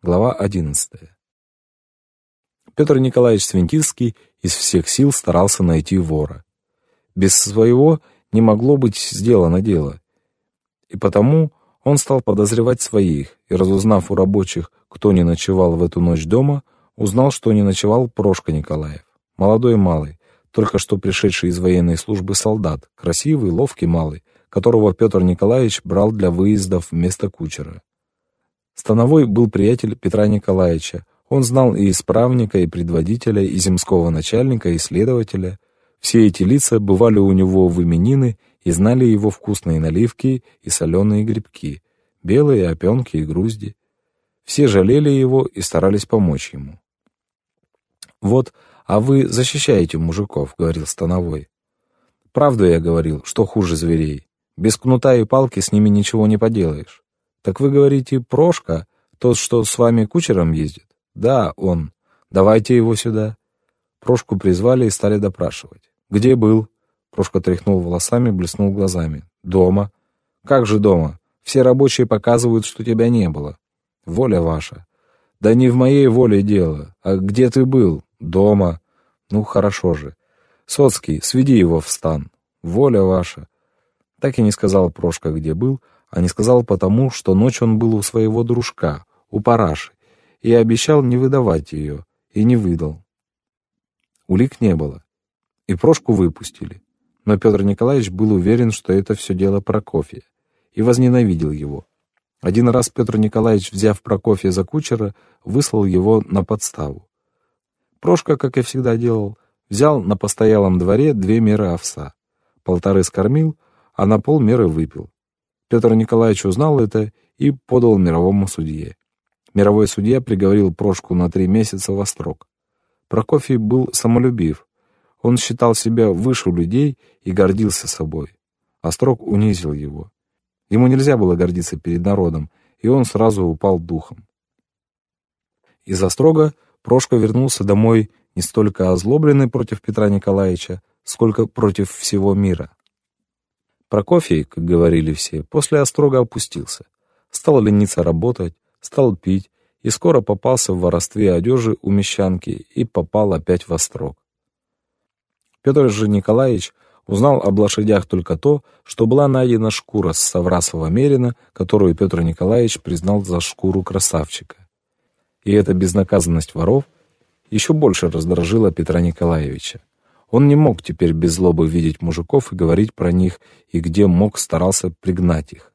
Глава 11. Петр Николаевич Свинтильский из всех сил старался найти вора. Без своего не могло быть сделано дело. И потому он стал подозревать своих, и, разузнав у рабочих, кто не ночевал в эту ночь дома, узнал, что не ночевал Прошка Николаев, молодой и малый, только что пришедший из военной службы солдат, красивый, ловкий малый, которого Петр Николаевич брал для выездов вместо кучера. Становой был приятель Петра Николаевича. Он знал и исправника, и предводителя, и земского начальника, и следователя. Все эти лица бывали у него в именины и знали его вкусные наливки и соленые грибки, белые опенки и грузди. Все жалели его и старались помочь ему. «Вот, а вы защищаете мужиков», — говорил Становой. «Правду я говорил, что хуже зверей. Без кнута и палки с ними ничего не поделаешь. «Так вы говорите, Прошка, тот, что с вами кучером ездит?» «Да, он. Давайте его сюда». Прошку призвали и стали допрашивать. «Где был?» Прошка тряхнул волосами, блеснул глазами. «Дома». «Как же дома? Все рабочие показывают, что тебя не было». «Воля ваша». «Да не в моей воле дело. А где ты был?» «Дома». «Ну, хорошо же». «Соцкий, сведи его в стан». «Воля ваша». Так и не сказал Прошка, где был, а не сказал потому, что ночь он был у своего дружка, у Параши, и обещал не выдавать ее, и не выдал. Улик не было, и Прошку выпустили, но Петр Николаевич был уверен, что это все дело Прокофья, и возненавидел его. Один раз Петр Николаевич, взяв Прокофья за кучера, выслал его на подставу. Прошка, как и всегда делал, взял на постоялом дворе две меры овса, полторы скормил, а на полмеры выпил. Петр Николаевич узнал это и подал мировому судье. Мировой судья приговорил Прошку на три месяца во строк. Прокофий был самолюбив. Он считал себя выше людей и гордился собой. А строк унизил его. Ему нельзя было гордиться перед народом, и он сразу упал духом. Из-за строга Прошка вернулся домой не столько озлобленный против Петра Николаевича, сколько против всего мира. Прокофий, как говорили все, после острога опустился. Стал лениться работать, стал пить, и скоро попался в воровстве одежи у мещанки и попал опять в острог. Петр же Николаевич узнал об лошадях только то, что была найдена шкура с Саврасова мерина, которую Петр Николаевич признал за шкуру красавчика. И эта безнаказанность воров еще больше раздражила Петра Николаевича. Он не мог теперь без злобы видеть мужиков и говорить про них, и где мог старался пригнать их.